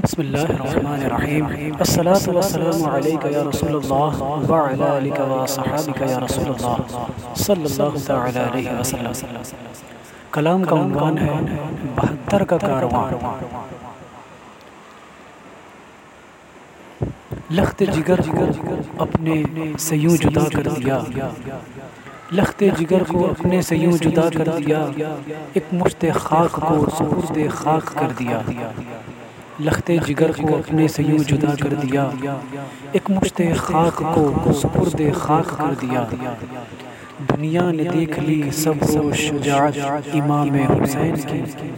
بسم اللہ الرحمن الرحیم. الصلاة والسلام علیکہ یا رسول اللہ وعلا علیکہ و صحابکہ یا رسول اللہ صلی اللہ تعالی علیہ وسلم. کلام کا عنوان ہے بہتر کا کاروان. لخت جگر کو اپنے سے یوں جدا کر دیا. لخت جگر کو اپنے سے یوں جدا کر دیا. ایک مشت خاک کو سپرد خاک کر دیا. لخت جگر کو اپنے سے یوں جدا کر دیا ایک مشت خاک کو سپرد خاک کر دیا۔ دنیا نے دیکھ لی سب و شجاعت امام حسین کی۔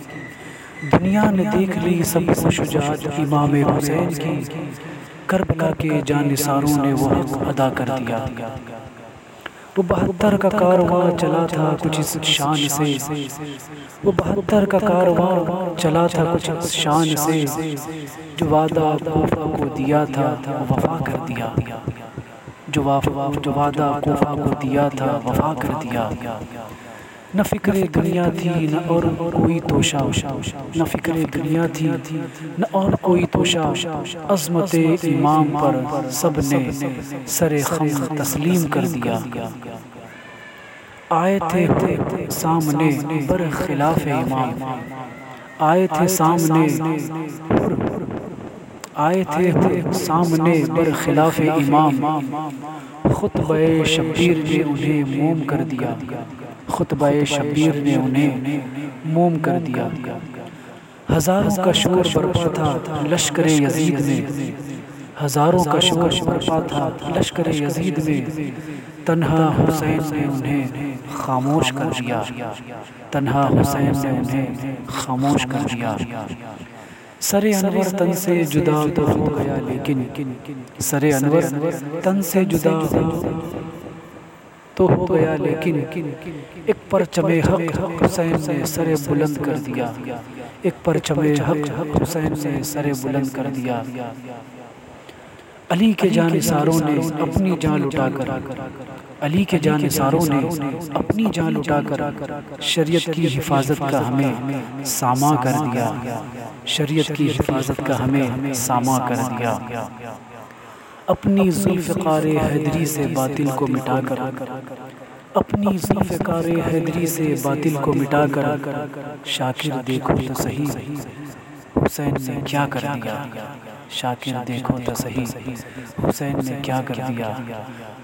دنیا نے دیکھ لی سب و شجاعت امام حسین کی۔ کربلا کے جانساروں نے وہ حق ادا کر دیا۔ وہ بہتر کا کارواں چلا تھا کچھ اس شان سے۔ وہ بہتر کا کارواں چلا تھا کچھ اس شان سے۔ جو وعدہ کوفہ کو دیا تھا وفا کر دیا۔ جو وعدہ کوفہ کو دیا تھا وفا کر دیا۔ نہ فکر دنیا تھی نہ اور کوئی توشا نہ فکر دنیا تھی نہ اور کوئی توشا عظمت امام پر سب نے سر خم تسلیم کر دیا۔ آئے تھے سامنے بر خلاف امام آئے تھے سامنے آئے تھے سامنے بر خلاف امام خطبہ شبیر نے انہیں موم کر دیا۔ خطبہ شبیر نے انہیں موم کر دیا۔ ہزاروں کا شور برپا تھا لشکر یزید میں۔ ہزاروں کا شور برپا تھا لشکر یزید میں۔ تنہا حسین نے انہیں خاموش کر دیا۔ تنہا حسین نے انہیں خاموش کر دیا۔ سر انور تن سے جدا تو ہو گیا لیکن۔ سر انور تن سے جدا تو ہو گیا لیکن ایک پرچم حق حسین نے سر بلند کر دیا۔ ایک پرچم حق حسین نے سر بلند کر دیا۔ علی کے جانساروں نے اپنی جان لٹا کر، علی کے جانساروں نے اپنی جان لٹا کر شریعت کی حفاظت کا ہمیں ساما کر دیا۔ شریعت کی حفاظت کا ہمیں ساما کر دیا۔ اپنی ذوالفقار حیدری سے باطل کو مٹا کر۔ اپنی ذوالفقار حیدری سے باطل کو مٹا کر۔ شاکر دیکھو تو صحیح۔ حسین نے کیا کر دیا؟ شاکر دیکھو تو صحیح۔ حسین نے کیا کر دیا؟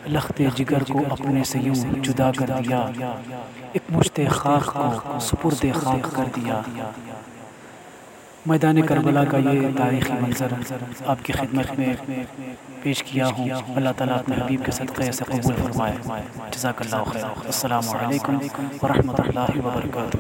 لخت جگر کو اپنے سے یوں جدا کر دیا۔ ایک مشت خاک کو سپرد خاک کر دیا۔ میدان کربلا کا یہ تاریخی منظر آپ کی خدمت میں پیش کیا ہوں۔ اللہ تعالیٰ اپنے حبیب کے صدقے سے قبول فرمائے۔ جزاک اللہ خیر۔ السلام علیکم ورحمۃ اللہ وبرکاتہ۔